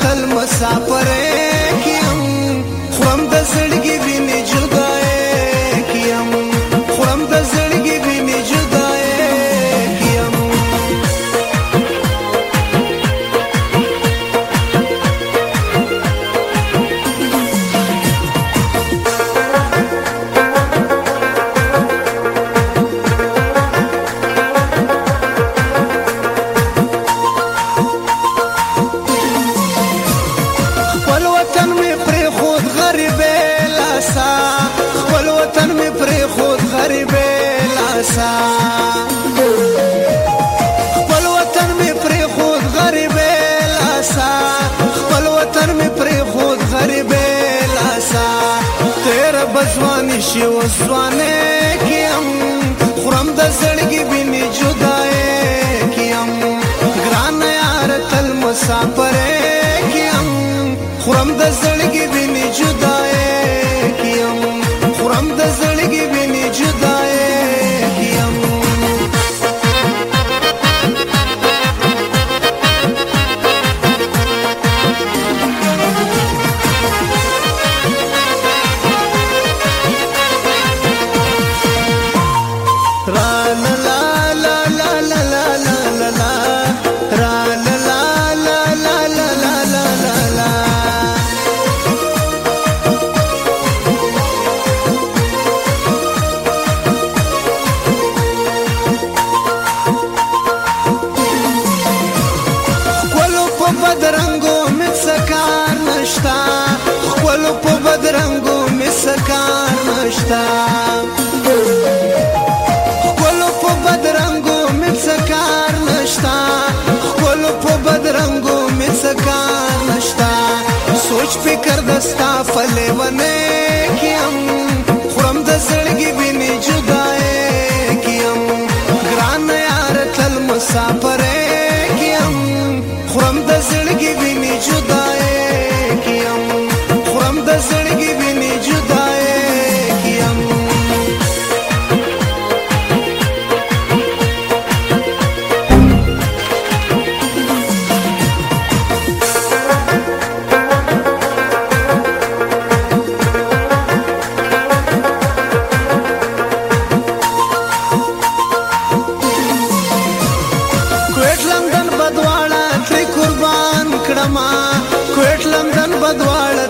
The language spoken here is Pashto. تل مسافر کې هم خرم د زړه لوري بلاسا خپل وطن می پر خود غریب لاسا خپل وطن می پر خود غریب لاسا تیر بزوانی شي وسوانه کیم خرم د زړګي بینه جدای کیم ګران یار تل مسافر کیم خرم د زړګي بینه جدای کیم خرم د نشتا خپل په بدرنګو مسکان نشتا خپل په بدرنګو مسکان نشتا خپل په بدرنګو مسکان نشتا سوچ فکر دستا فلونه کویټ لندن بدواړه تری قربان کړما کویټ لندن بدواړه